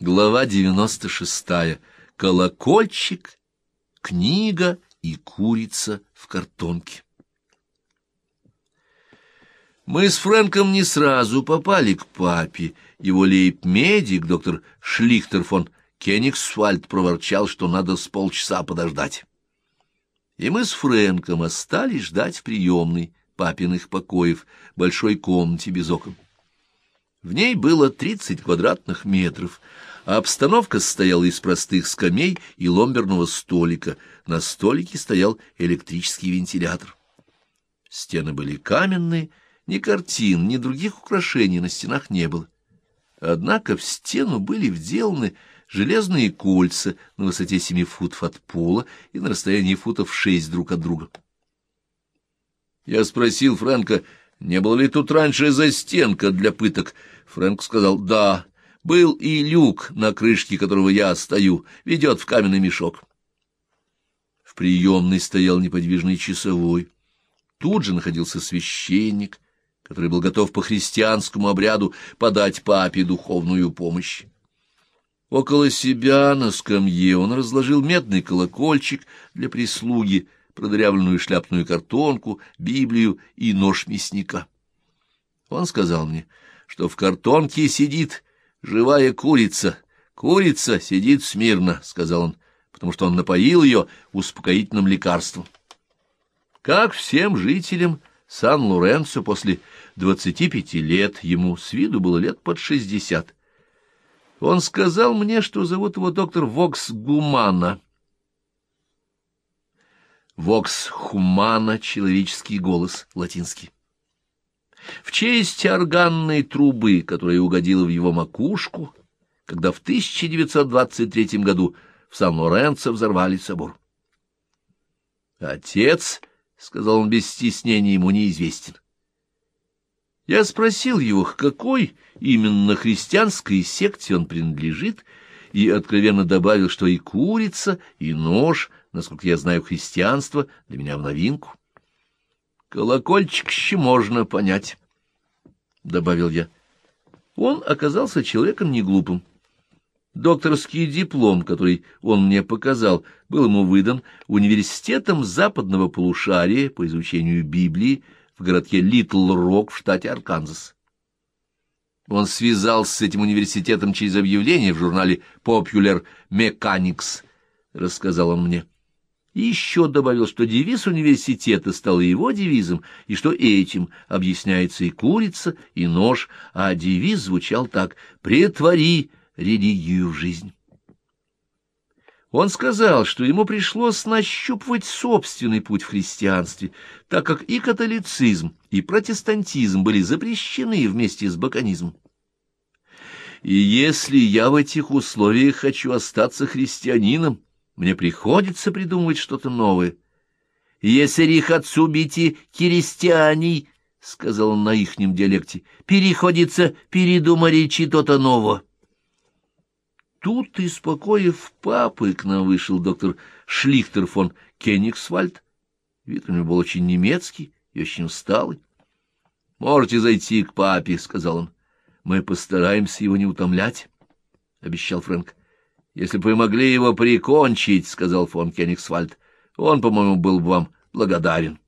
Глава 96. Колокольчик, книга и курица в картонке. Мы с Фрэнком не сразу попали к папе. Его лейб-медик, доктор Шлихтер фон Кенигсвальд, проворчал, что надо с полчаса подождать. И мы с Фрэнком остались ждать в приемной папиных покоев, большой комнате без окон. В ней было тридцать квадратных метров, а обстановка состояла из простых скамей и ломберного столика. На столике стоял электрический вентилятор. Стены были каменные, ни картин, ни других украшений на стенах не было. Однако в стену были вделаны железные кольца на высоте семи футов от пола и на расстоянии футов шесть друг от друга. Я спросил Фрэнка, не было ли тут раньше застенка для пыток. Фрэнк сказал «да». Был и люк, на крышке которого я стою, ведет в каменный мешок. В приемной стоял неподвижный часовой. Тут же находился священник, который был готов по христианскому обряду подать папе духовную помощь. Около себя на скамье он разложил медный колокольчик для прислуги, продырявленную шляпную картонку, Библию и нож мясника. Он сказал мне, что в картонке сидит живая курица. Курица сидит смирно, — сказал он, потому что он напоил ее успокоительным лекарством. Как всем жителям Сан-Лоренцо после двадцати пяти лет, ему с виду было лет под шестьдесят. Он сказал мне, что зовут его доктор Вокс Гумана. Вокс Хумана — человеческий голос, латинский в честь органной трубы, которая угодила в его макушку, когда в 1923 году в Сан-Лоренцо взорвали собор. «Отец», — сказал он без стеснения, — ему неизвестен. Я спросил его, к какой именно христианской секте он принадлежит, и откровенно добавил, что и курица, и нож, насколько я знаю христианство, для меня в новинку. Колокольчик еще можно понять, — добавил я. Он оказался человеком неглупым. Докторский диплом, который он мне показал, был ему выдан университетом западного полушария по изучению Библии в городке Литл-Рок в штате Арканзас. Он связался с этим университетом через объявление в журнале Popular Mechanics, — рассказал он мне. И еще добавил, что девиз университета стал его девизом, и что этим объясняется и курица, и нож, а девиз звучал так «Претвори религию в жизнь». Он сказал, что ему пришлось нащупывать собственный путь в христианстве, так как и католицизм, и протестантизм были запрещены вместе с баконизмом. И если я в этих условиях хочу остаться христианином, мне приходится придумывать что-то новое. «Если их отцу бити кирестианей», — сказал он на ихнем диалекте, — «переходится передумали то-то нового». Тут из покоев папы к нам вышел доктор Шлихтер фон Кенигсвальд. Вид у него был очень немецкий и очень усталый. — Можете зайти к папе, — сказал он. — Мы постараемся его не утомлять, — обещал Фрэнк. Если бы вы могли его прикончить, — сказал фон Кенигсвальд, — он, по-моему, был бы вам благодарен.